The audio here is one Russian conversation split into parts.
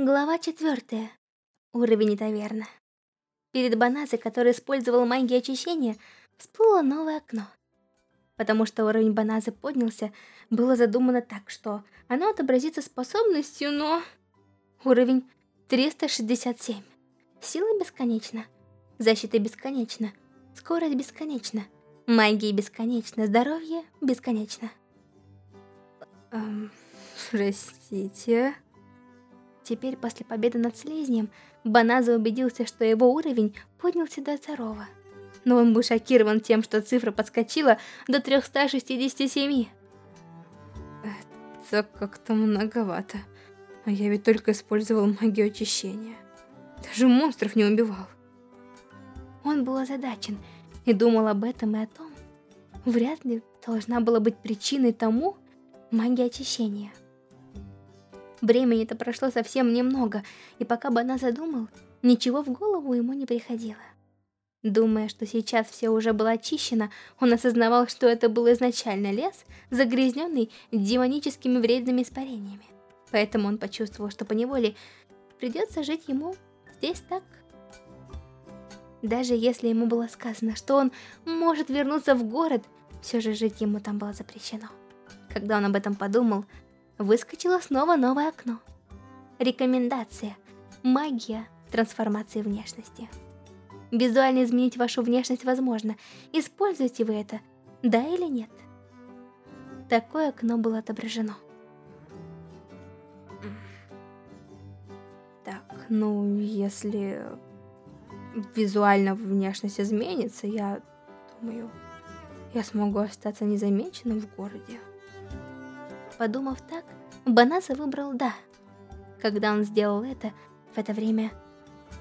Глава четвертая. Уровень таверна. Перед Баназой, который использовал магию очищения, всплыло новое окно. Потому что уровень Баназы поднялся, было задумано так, что оно отобразится способностью, но... Уровень 367. Сила бесконечна. Защита бесконечна. Скорость бесконечна. Магия бесконечна. Здоровье бесконечно. Эм, простите... Теперь, после победы над Слизнем, Баназа убедился, что его уровень поднялся до второго. Но он был шокирован тем, что цифра подскочила до 367. Это как-то многовато. А я ведь только использовал магию очищения. Даже монстров не убивал. Он был озадачен и думал об этом и о том. Вряд ли должна была быть причиной тому магия очищения. Времени-то прошло совсем немного, и пока бы она задумал, ничего в голову ему не приходило. Думая, что сейчас все уже было очищено, он осознавал, что это был изначально лес, загрязненный демоническими вредными испарениями. Поэтому он почувствовал, что поневоле придется жить ему здесь так. Даже если ему было сказано, что он может вернуться в город, все же жить ему там было запрещено. Когда он об этом подумал, выскочило снова новое окно. Рекомендация. Магия трансформации внешности. Визуально изменить вашу внешность возможно. Используете вы это, да или нет? Такое окно было отображено. Так, ну, если визуально внешность изменится, я думаю, я смогу остаться незамеченным в городе. Подумав так, Банаса выбрал «да». Когда он сделал это, в это время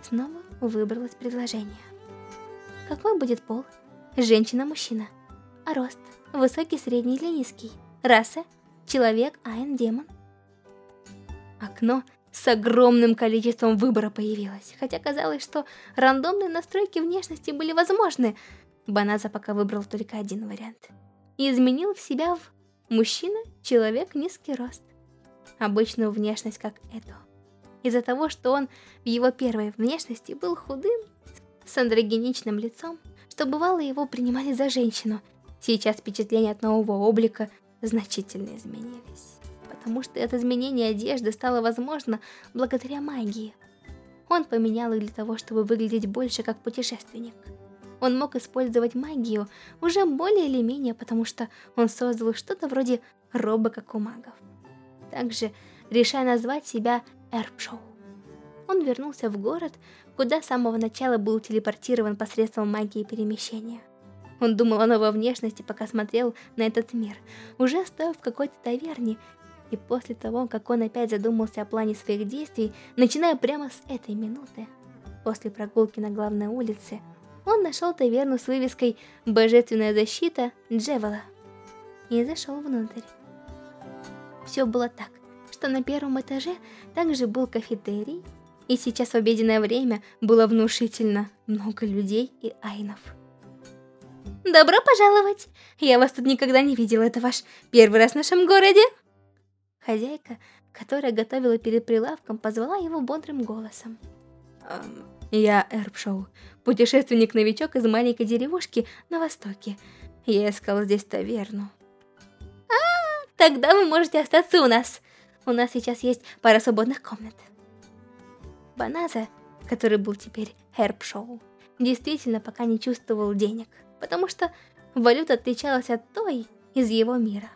снова выбралось предложение. Какой будет пол? Женщина-мужчина. А рост? Высокий, средний или низкий? Раса? Человек, айн, демон? Окно с огромным количеством выбора появилось, хотя казалось, что рандомные настройки внешности были возможны. Баназа пока выбрал только один вариант. И изменил в себя в Мужчина – человек низкий рост. Обычную внешность, как эту. Из-за того, что он в его первой внешности был худым, с андрогеничным лицом, что бывало его принимали за женщину, сейчас впечатления от нового облика значительно изменились. Потому что это изменение одежды стало возможно благодаря магии. Он поменял их для того, чтобы выглядеть больше как путешественник – он мог использовать магию уже более или менее, потому что он создал что-то вроде роба, как у магов. Также, решая назвать себя Эрпшоу. Он вернулся в город, куда с самого начала был телепортирован посредством магии перемещения. Он думал о новой внешности, пока смотрел на этот мир, уже стоя в какой-то таверне, и после того, как он опять задумался о плане своих действий, начиная прямо с этой минуты, после прогулки на главной улице, он нашел таверну с вывеской «Божественная защита Джевела» и зашел внутрь. Все было так, что на первом этаже также был кафетерий, и сейчас в обеденное время было внушительно много людей и айнов. «Добро пожаловать! Я вас тут никогда не видела, это ваш первый раз в нашем городе!» Хозяйка, которая готовила перед прилавком, позвала его бодрым голосом. Я Эрбшоу, путешественник-новичок из маленькой деревушки на востоке. Я искал здесь таверну. А, тогда вы можете остаться у нас. У нас сейчас есть пара свободных комнат. Баназа, который был теперь Эрбшоу, действительно пока не чувствовал денег, потому что валюта отличалась от той из его мира.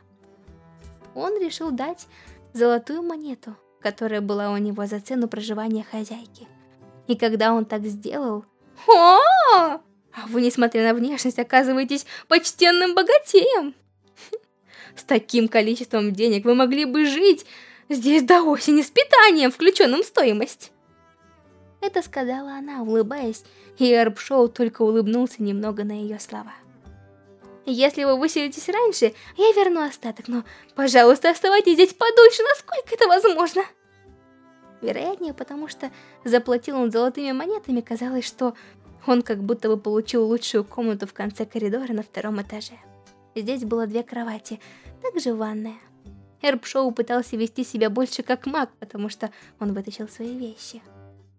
Он решил дать золотую монету, которая была у него за цену проживания хозяйки – и когда он так сделал... О! А вы, несмотря на внешность, оказываетесь почтенным богатеем. С таким количеством денег вы могли бы жить здесь до осени с питанием, включенным в стоимость. Это сказала она, улыбаясь, и Эрбшоу только улыбнулся немного на ее слова. Если вы выселитесь раньше, я верну остаток, но, пожалуйста, оставайтесь здесь подольше, насколько это возможно. Вероятнее, потому что заплатил он золотыми монетами, казалось, что он как будто бы получил лучшую комнату в конце коридора на втором этаже. Здесь было две кровати, также ванная. Эрб Шоу пытался вести себя больше как маг, потому что он вытащил свои вещи.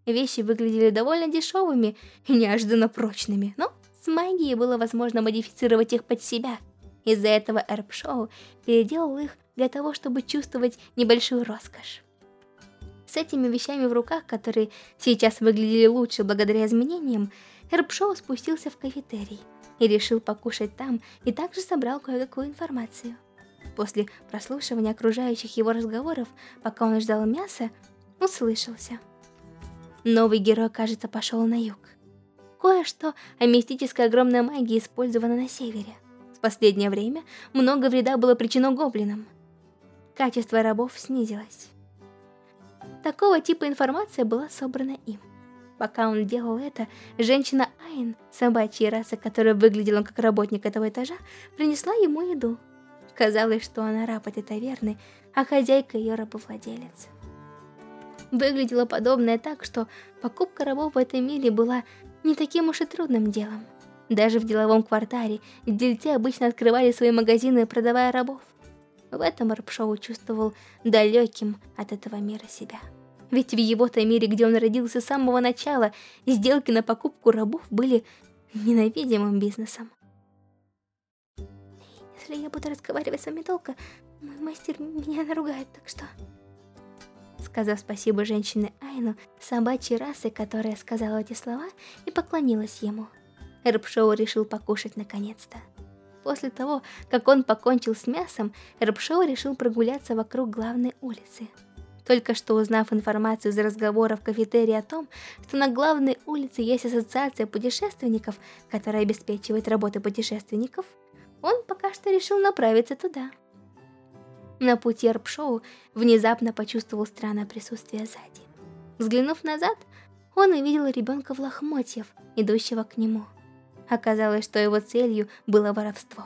Вещи выглядели довольно дешевыми и неожиданно прочными, но с магией было возможно модифицировать их под себя. Из-за этого Эрб Шоу переделал их для того, чтобы чувствовать небольшую роскошь. С этими вещами в руках, которые сейчас выглядели лучше благодаря изменениям, Эрб Шоу спустился в кафетерий и решил покушать там, и также собрал кое-какую информацию. После прослушивания окружающих его разговоров, пока он ждал мяса, услышался. Новый герой, кажется, пошел на юг. Кое-что о мистической огромной магии использовано на севере. В последнее время много вреда было причинено гоблинам. Качество рабов снизилось. Такого типа информация была собрана им. Пока он делал это, женщина Айн, собачья раса, которая выглядела как работник этого этажа, принесла ему еду. Казалось, что она раб этой таверны, а хозяйка ее рабовладелец. Выглядело подобное так, что покупка рабов в этом мире была не таким уж и трудным делом. Даже в деловом квартале дельцы обычно открывали свои магазины, продавая рабов. В этом Рапшоу чувствовал далеким от этого мира себя. Ведь в его-то мире, где он родился с самого начала, сделки на покупку рабов были ненавидимым бизнесом. Если я буду разговаривать с вами долго, мой мастер меня наругает, так что... Сказав спасибо женщине Айну, собачьей расы, которая сказала эти слова, и поклонилась ему. Эрбшоу решил покушать наконец-то. После того, как он покончил с мясом, Эрбшоу решил прогуляться вокруг главной улицы. Только что узнав информацию из разговора в кафетерии о том, что на главной улице есть ассоциация путешественников, которая обеспечивает работы путешественников, он пока что решил направиться туда. На пути Эрбшоу внезапно почувствовал странное присутствие сзади. Взглянув назад, он увидел ребенка в лохмотьев, идущего к нему. Оказалось, что его целью было воровство.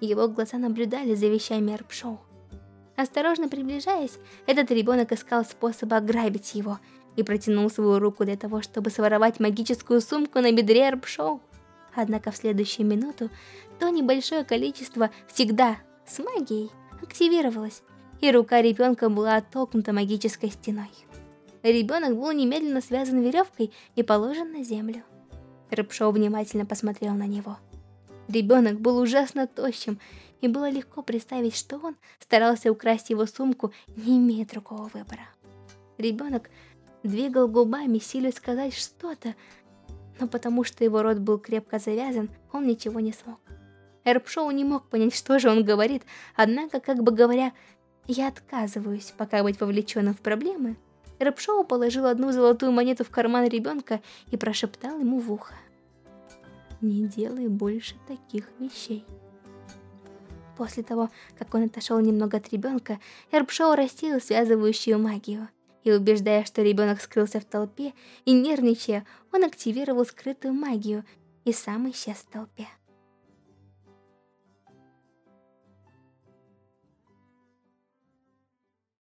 Его глаза наблюдали за вещами Эрбшоу. Осторожно приближаясь, этот ребенок искал способ ограбить его и протянул свою руку для того, чтобы своровать магическую сумку на бедре Эрбшоу. Однако в следующую минуту то небольшое количество всегда с магией активировалось, и рука ребенка была оттолкнута магической стеной. Ребенок был немедленно связан веревкой и положен на землю. Рыбшоу внимательно посмотрел на него. Ребенок был ужасно тощим, и было легко представить, что он старался украсть его сумку, не имея другого выбора. Ребенок двигал губами, силясь сказать что-то, но потому что его рот был крепко завязан, он ничего не смог. Эрбшоу не мог понять, что же он говорит, однако, как бы говоря, «я отказываюсь пока быть вовлеченным в проблемы», Рэпшоу положил одну золотую монету в карман ребенка и прошептал ему в ухо. «Не делай больше таких вещей». После того, как он отошел немного от ребенка, Эрбшоу растил связывающую магию. И убеждая, что ребенок скрылся в толпе, и нервничая, он активировал скрытую магию и сам исчез в толпе.